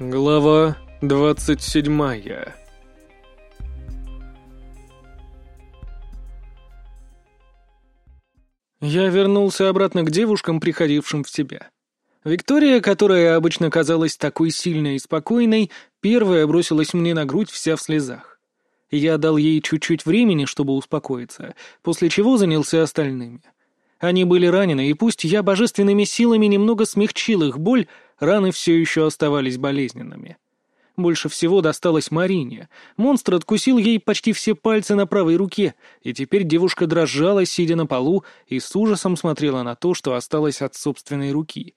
Глава двадцать седьмая Я вернулся обратно к девушкам, приходившим в себя. Виктория, которая обычно казалась такой сильной и спокойной, первая бросилась мне на грудь вся в слезах. Я дал ей чуть-чуть времени, чтобы успокоиться, после чего занялся остальными. Они были ранены, и пусть я божественными силами немного смягчил их боль, раны все еще оставались болезненными. Больше всего досталось Марине. Монстр откусил ей почти все пальцы на правой руке, и теперь девушка дрожала, сидя на полу, и с ужасом смотрела на то, что осталось от собственной руки.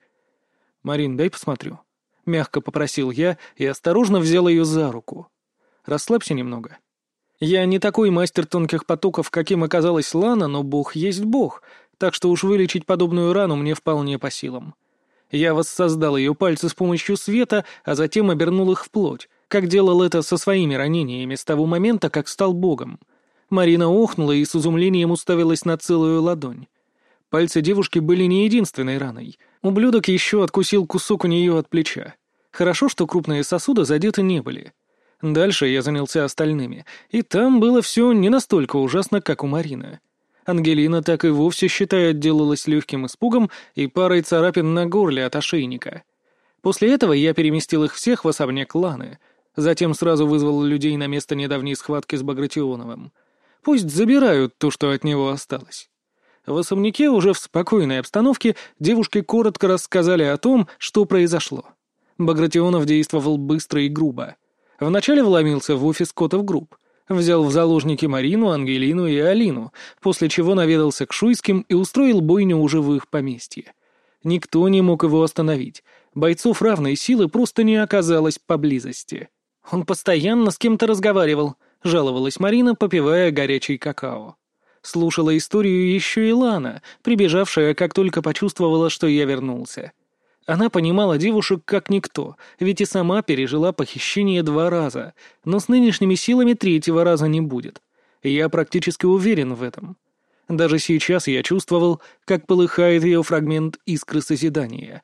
«Марин, дай посмотрю». Мягко попросил я и осторожно взял ее за руку. «Расслабься немного». Я не такой мастер тонких потоков, каким оказалась Лана, но бог есть бог, так что уж вылечить подобную рану мне вполне по силам. Я воссоздал ее пальцы с помощью света, а затем обернул их в плоть, как делал это со своими ранениями с того момента, как стал богом. Марина охнула и с изумлением уставилась на целую ладонь. Пальцы девушки были не единственной раной. Ублюдок еще откусил кусок у нее от плеча. Хорошо, что крупные сосуды задеты не были. Дальше я занялся остальными, и там было все не настолько ужасно, как у Марины. Ангелина так и вовсе, считай, отделалась легким испугом и парой царапин на горле от ошейника. После этого я переместил их всех в особняк Ланы, затем сразу вызвал людей на место недавней схватки с Багратионовым. Пусть забирают то, что от него осталось. В особняке уже в спокойной обстановке девушки коротко рассказали о том, что произошло. Багратионов действовал быстро и грубо. Вначале вломился в офис Котов Групп, Взял в заложники Марину, Ангелину и Алину, после чего наведался к Шуйским и устроил бойню уже в их поместье. Никто не мог его остановить. Бойцов равной силы просто не оказалось поблизости. Он постоянно с кем-то разговаривал, жаловалась Марина, попивая горячий какао. Слушала историю еще и Лана, прибежавшая, как только почувствовала, что я вернулся. Она понимала девушек как никто, ведь и сама пережила похищение два раза, но с нынешними силами третьего раза не будет. Я практически уверен в этом. Даже сейчас я чувствовал, как полыхает ее фрагмент искры созидания.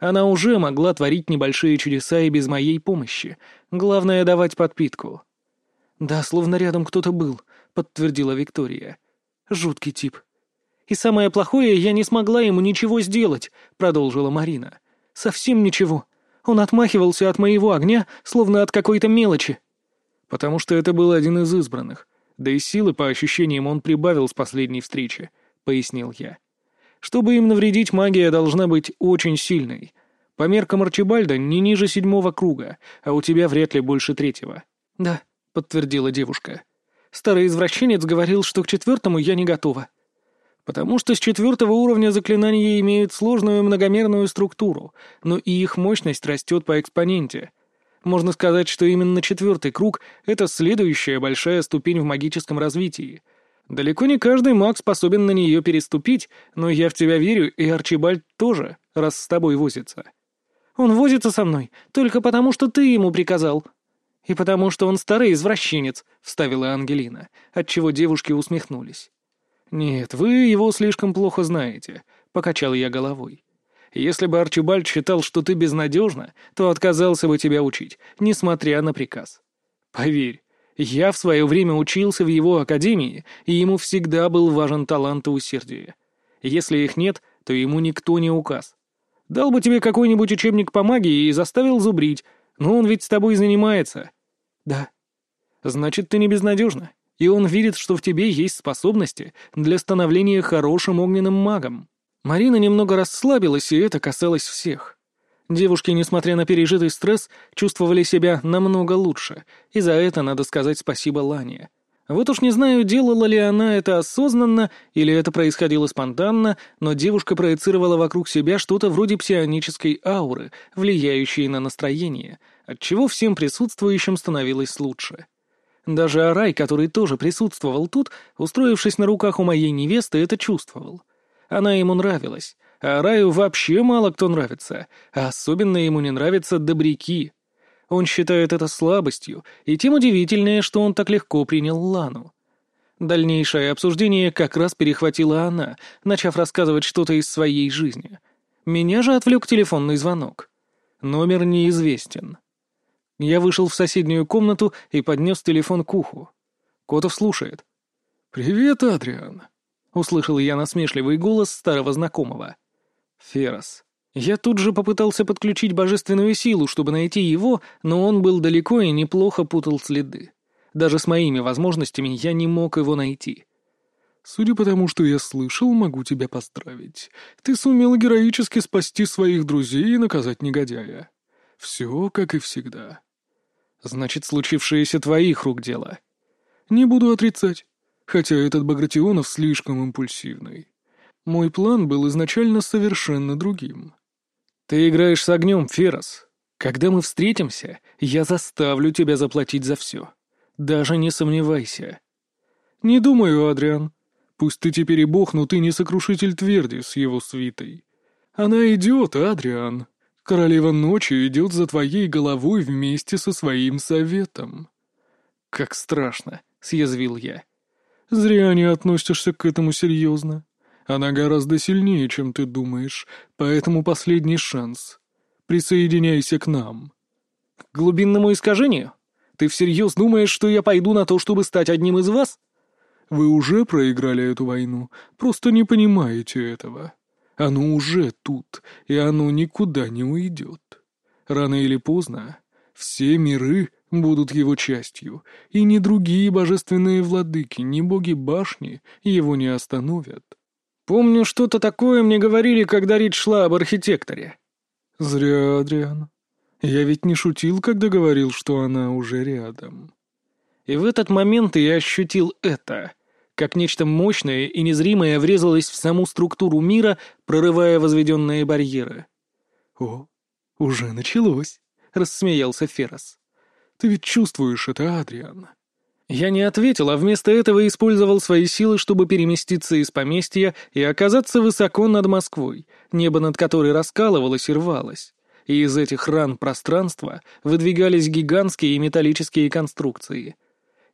Она уже могла творить небольшие чудеса и без моей помощи. Главное — давать подпитку. «Да, словно рядом кто-то был», — подтвердила Виктория. «Жуткий тип». «И самое плохое, я не смогла ему ничего сделать», — продолжила Марина. Совсем ничего. Он отмахивался от моего огня, словно от какой-то мелочи. Потому что это был один из избранных. Да и силы, по ощущениям, он прибавил с последней встречи, — пояснил я. Чтобы им навредить, магия должна быть очень сильной. По меркам Арчибальда не ниже седьмого круга, а у тебя вряд ли больше третьего. «Да», — подтвердила девушка. «Старый извращенец говорил, что к четвертому я не готова». Потому что с четвертого уровня заклинания имеют сложную многомерную структуру, но и их мощность растет по экспоненте. Можно сказать, что именно четвертый круг — это следующая большая ступень в магическом развитии. Далеко не каждый маг способен на нее переступить, но я в тебя верю, и Арчибальд тоже, раз с тобой возится. Он возится со мной только потому, что ты ему приказал. И потому, что он старый извращенец, — вставила Ангелина, отчего девушки усмехнулись. «Нет, вы его слишком плохо знаете», — покачал я головой. «Если бы Арчибальд считал, что ты безнадежна, то отказался бы тебя учить, несмотря на приказ. Поверь, я в свое время учился в его академии, и ему всегда был важен талант и усердие. Если их нет, то ему никто не указ. Дал бы тебе какой-нибудь учебник по магии и заставил зубрить, но он ведь с тобой занимается». «Да». «Значит, ты не безнадежна и он видит, что в тебе есть способности для становления хорошим огненным магом. Марина немного расслабилась, и это касалось всех. Девушки, несмотря на пережитый стресс, чувствовали себя намного лучше, и за это надо сказать спасибо Лане. Вот уж не знаю, делала ли она это осознанно или это происходило спонтанно, но девушка проецировала вокруг себя что-то вроде псионической ауры, влияющей на настроение, отчего всем присутствующим становилось лучше. Даже Арай, который тоже присутствовал тут, устроившись на руках у моей невесты, это чувствовал. Она ему нравилась, а Араю вообще мало кто нравится, а особенно ему не нравятся добряки. Он считает это слабостью, и тем удивительнее, что он так легко принял Лану. Дальнейшее обсуждение как раз перехватила она, начав рассказывать что-то из своей жизни. Меня же отвлек телефонный звонок. Номер неизвестен. Я вышел в соседнюю комнату и поднес телефон к уху. Котов слушает. «Привет, Адриан», — услышал я насмешливый голос старого знакомого. «Ферос». Я тут же попытался подключить божественную силу, чтобы найти его, но он был далеко и неплохо путал следы. Даже с моими возможностями я не мог его найти. «Судя по тому, что я слышал, могу тебя поздравить. Ты сумел героически спасти своих друзей и наказать негодяя. Все, как и всегда». «Значит, случившееся твоих рук дело». «Не буду отрицать, хотя этот Багратионов слишком импульсивный. Мой план был изначально совершенно другим». «Ты играешь с огнем, Ферос. Когда мы встретимся, я заставлю тебя заплатить за все. Даже не сомневайся». «Не думаю, Адриан. Пусть ты теперь и бог, но ты не сокрушитель тверди с его свитой. Она идет, Адриан. Королева ночи идет за твоей головой вместе со своим советом». «Как страшно», — съязвил я. «Зря не относишься к этому серьезно. Она гораздо сильнее, чем ты думаешь, поэтому последний шанс. Присоединяйся к нам». «К глубинному искажению? Ты всерьез думаешь, что я пойду на то, чтобы стать одним из вас?» Вы уже проиграли эту войну, просто не понимаете этого. Оно уже тут, и оно никуда не уйдет. Рано или поздно все миры будут его частью, и ни другие божественные владыки, ни боги башни его не остановят. Помню, что-то такое мне говорили, когда речь шла об архитекторе. Зря, Адриан. Я ведь не шутил, когда говорил, что она уже рядом. И в этот момент я ощутил это — как нечто мощное и незримое врезалось в саму структуру мира, прорывая возведенные барьеры. «О, уже началось», — рассмеялся Феррос. «Ты ведь чувствуешь это, Адриан?» Я не ответил, а вместо этого использовал свои силы, чтобы переместиться из поместья и оказаться высоко над Москвой, небо над которой раскалывалось и рвалось. И из этих ран пространства выдвигались гигантские металлические конструкции.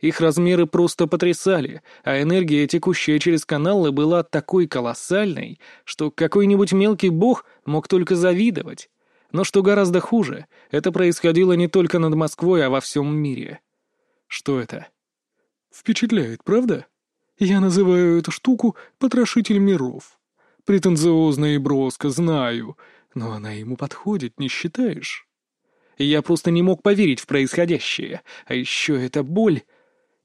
Их размеры просто потрясали, а энергия, текущая через каналы, была такой колоссальной, что какой-нибудь мелкий бог мог только завидовать. Но что гораздо хуже, это происходило не только над Москвой, а во всем мире. Что это? Впечатляет, правда? Я называю эту штуку «потрошитель миров». Претенциозно и броско, знаю, но она ему подходит, не считаешь? Я просто не мог поверить в происходящее, а еще эта боль...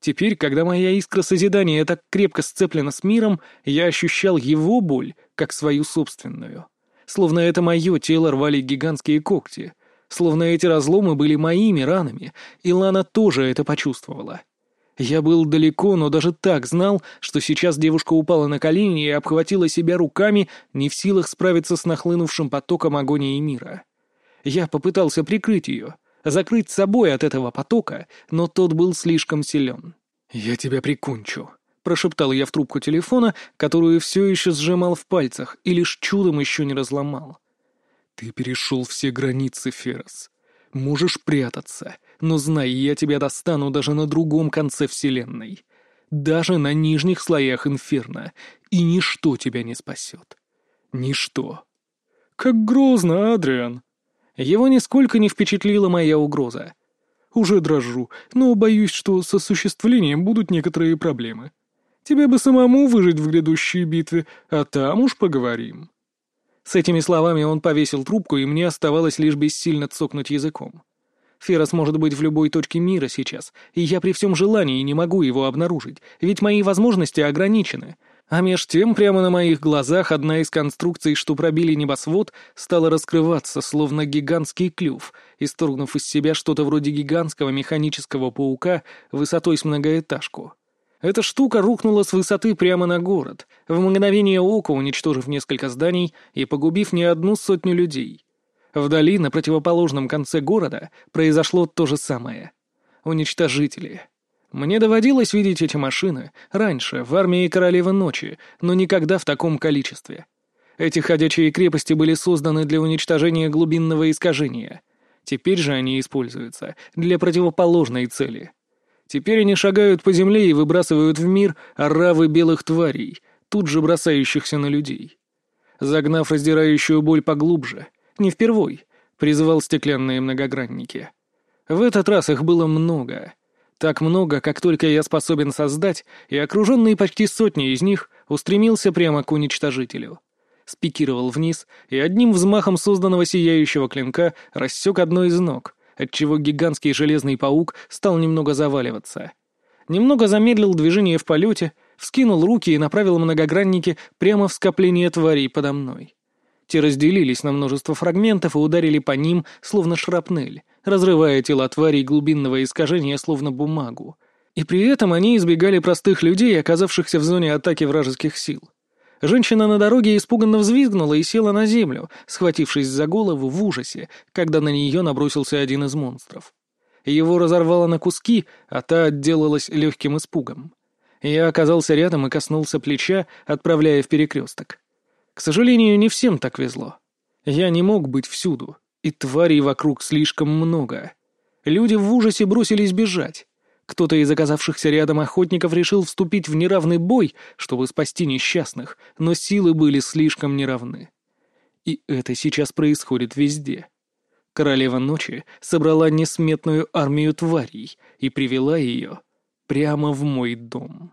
Теперь, когда моя искра созидания так крепко сцеплена с миром, я ощущал его боль, как свою собственную. Словно это мое тело рвали гигантские когти. Словно эти разломы были моими ранами, и Лана тоже это почувствовала. Я был далеко, но даже так знал, что сейчас девушка упала на колени и обхватила себя руками, не в силах справиться с нахлынувшим потоком агонии мира. Я попытался прикрыть ее, закрыть собой от этого потока, но тот был слишком силен. «Я тебя прикончу», — прошептал я в трубку телефона, которую все еще сжимал в пальцах и лишь чудом еще не разломал. «Ты перешел все границы, Ферос. Можешь прятаться, но знай, я тебя достану даже на другом конце Вселенной. Даже на нижних слоях Инферно, и ничто тебя не спасет. Ничто». «Как грозно, Адриан!» Его нисколько не впечатлила моя угроза. «Уже дрожу, но боюсь, что с осуществлением будут некоторые проблемы. Тебе бы самому выжить в грядущей битве, а там уж поговорим». С этими словами он повесил трубку, и мне оставалось лишь бессильно цокнуть языком. Ферос может быть в любой точке мира сейчас, и я при всем желании не могу его обнаружить, ведь мои возможности ограничены, а меж тем, прямо на моих глазах, одна из конструкций, что пробили небосвод, стала раскрываться, словно гигантский клюв, исторгнув из себя что-то вроде гигантского механического паука высотой с многоэтажку. Эта штука рухнула с высоты прямо на город, в мгновение ока уничтожив несколько зданий и погубив не одну сотню людей. Вдали, на противоположном конце города, произошло то же самое. Уничтожители — мне доводилось видеть эти машины раньше, в армии Королевы Ночи, но никогда в таком количестве. Эти ходячие крепости были созданы для уничтожения глубинного искажения. Теперь же они используются для противоположной цели. Теперь они шагают по земле и выбрасывают в мир оравы белых тварей, тут же бросающихся на людей. Загнав раздирающую боль поглубже, не впервой, призывал стеклянные многогранники — В этот раз их было много. Так много, как только я способен создать, и окруженный почти сотней из них устремился прямо к уничтожителю. Спикировал вниз и одним взмахом созданного сияющего клинка рассек одно из ног, отчего гигантский железный паук стал немного заваливаться. Немного замедлил движение в полете, вскинул руки и направил многогранники прямо в скопление тварей подо мной. Те разделились на множество фрагментов и ударили по ним, словно шрапнель, разрывая тела тварей глубинного искажения, словно бумагу. И при этом они избегали простых людей, оказавшихся в зоне атаки вражеских сил. Женщина на дороге испуганно взвизгнула и села на землю, схватившись за голову в ужасе, когда на нее набросился один из монстров. Его разорвало на куски, а та отделалась легким испугом. Я оказался рядом и коснулся плеча, отправляя в перекресток. К сожалению, не всем так везло. Я не мог быть всюду, и тварей вокруг слишком много. Люди в ужасе бросились бежать. Кто-то из оказавшихся рядом охотников решил вступить в неравный бой, чтобы спасти несчастных, но силы были слишком неравны. И это сейчас происходит везде. Королева ночи собрала несметную армию тварей и привела ее прямо в мой дом.